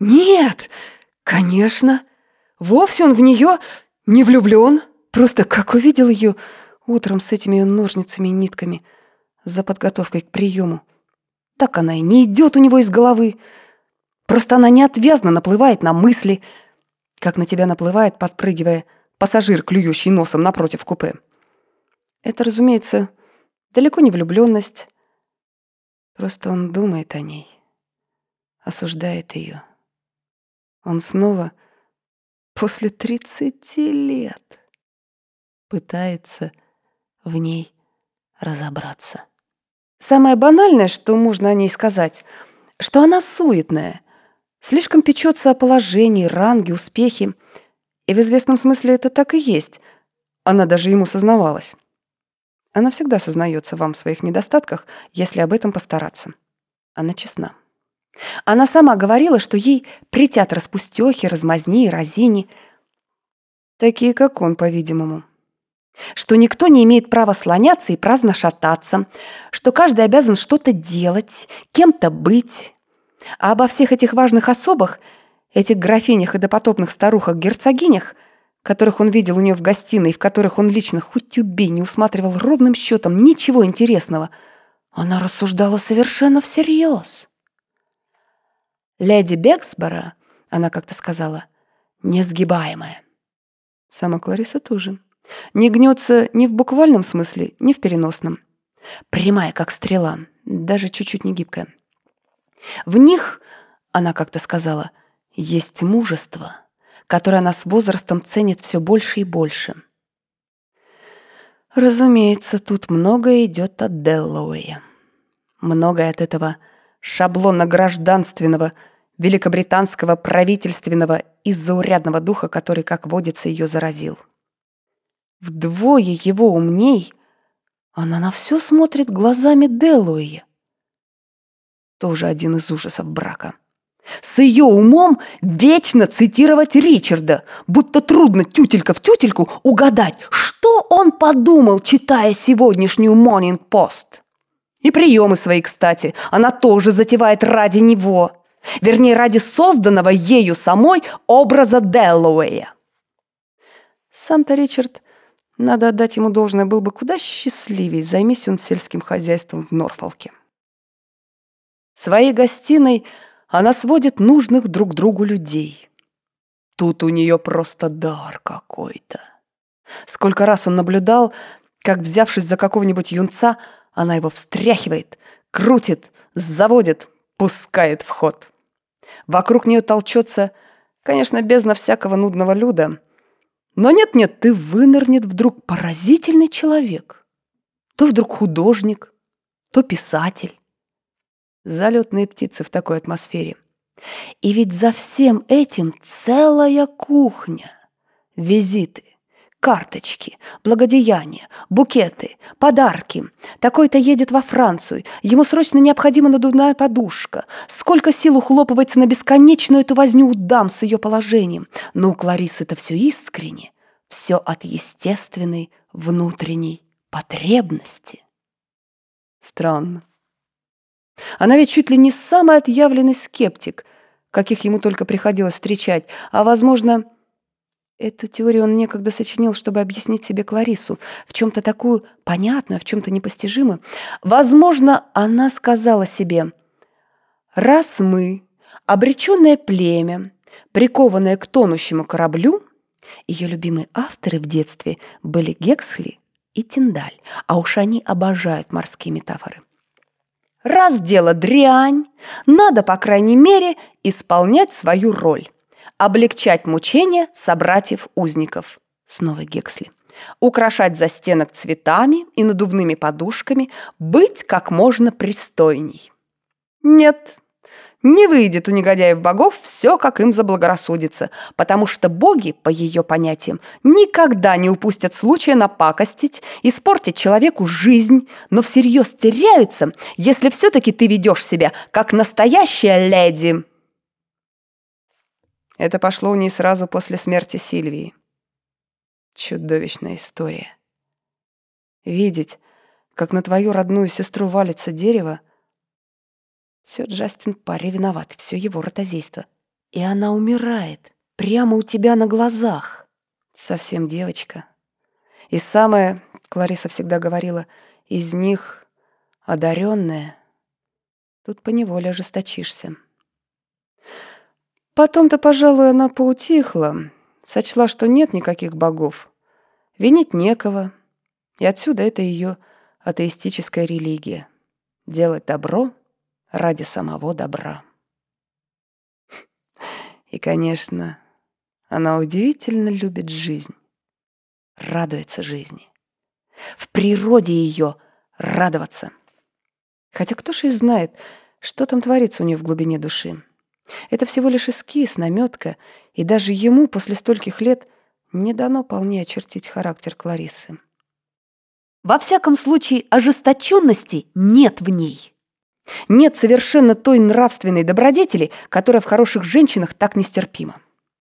Нет, конечно. Вовсе он в нее не влюблен. Просто как увидел ее утром с этими ножницами и нитками за подготовкой к приему. Так она и не идет у него из головы. Просто она неотвязно наплывает на мысли, как на тебя наплывает, подпрыгивая, пассажир, клюющий носом напротив купе. Это, разумеется, далеко не влюбленность. Просто он думает о ней, осуждает ее. Он снова после тридцати лет пытается в ней разобраться. Самое банальное, что можно о ней сказать, что она суетная, слишком печется о положении, ранге, успехе. И в известном смысле это так и есть. Она даже ему сознавалась. Она всегда сознается вам в своих недостатках, если об этом постараться. Она честна. Она сама говорила, что ей притят распустёхи, размазни и разини, такие, как он, по-видимому что никто не имеет права слоняться и праздно шататься, что каждый обязан что-то делать, кем-то быть. А обо всех этих важных особах, этих графинях и допотопных старухах-герцогинях, которых он видел у нее в гостиной, в которых он лично хоть убей не усматривал ровным счетом ничего интересного, она рассуждала совершенно всерьез. «Леди Бексбора», — она как-то сказала, — «несгибаемая». Сама Клариса тоже. Не гнется ни в буквальном смысле, ни в переносном. Прямая, как стрела, даже чуть-чуть не гибкая. В них, она как-то сказала, есть мужество, которое она с возрастом ценит все больше и больше. Разумеется, тут многое идет от Деллоуэя. Многое от этого шаблона гражданственного, великобританского правительственного и заурядного духа, который, как водится, ее заразил. Вдвое его умней, она на все смотрит глазами Делуэя. Тоже один из ужасов брака. С ее умом вечно цитировать Ричарда, будто трудно тютелька в тютельку угадать, что он подумал, читая сегодняшнюю Morning Post. И приемы свои, кстати, она тоже затевает ради него. Вернее, ради созданного ею самой образа Деллоуэя. Сам-то Ричард надо отдать ему должное, был бы куда счастливее, займись он сельским хозяйством в Норфолке. В своей гостиной она сводит нужных друг другу людей. Тут у нее просто дар какой-то. Сколько раз он наблюдал, как, взявшись за какого-нибудь юнца, она его встряхивает, крутит, заводит, пускает в ход. Вокруг нее толчется, конечно, бездна всякого нудного люда — но нет-нет, ты вынырнет вдруг поразительный человек. То вдруг художник, то писатель. Залетные птицы в такой атмосфере. И ведь за всем этим целая кухня. Визиты, карточки, благодеяния, букеты, подарки. Такой-то едет во Францию, ему срочно необходима надувная подушка. Сколько сил ухлопывается на бесконечную эту возню у дам с ее положением. Но у Кларисы это все искренне, все от естественной внутренней потребности. Странно. Она ведь чуть ли не самый отъявленный скептик, каких ему только приходилось встречать, а, возможно, Эту теорию он некогда сочинил, чтобы объяснить себе Кларису, в чем-то такую понятную, в чем-то непостижимую. Возможно, она сказала себе, «Раз мы, обреченное племя, прикованное к тонущему кораблю, ее любимые авторы в детстве были Гексли и Тиндаль, а уж они обожают морские метафоры. Раз дело дрянь, надо, по крайней мере, исполнять свою роль облегчать мучения собратьев-узников. Снова Гексли. Украшать застенок цветами и надувными подушками, быть как можно пристойней. Нет, не выйдет у негодяев богов все, как им заблагорассудится, потому что боги, по ее понятиям, никогда не упустят случая напакостить, испортить человеку жизнь, но всерьез теряются, если все-таки ты ведешь себя как настоящая леди. Это пошло у ней сразу после смерти Сильвии. Чудовищная история. Видеть, как на твою родную сестру валится дерево, все Джастин Парри виноват, все его ротозейство. И она умирает прямо у тебя на глазах. Совсем девочка. И самое, Клариса всегда говорила, из них одаренная. Тут поневоле ожесточишься. Потом-то, пожалуй, она поутихла, сочла, что нет никаких богов, винить некого, и отсюда это ее атеистическая религия — делать добро ради самого добра. И, конечно, она удивительно любит жизнь, радуется жизни. В природе ее радоваться. Хотя кто ж и знает, что там творится у нее в глубине души. Это всего лишь эскиз, наметка, и даже ему после стольких лет не дано полнее очертить характер Кларисы. Во всяком случае, ожесточенности нет в ней. Нет совершенно той нравственной добродетели, которая в хороших женщинах так нестерпима.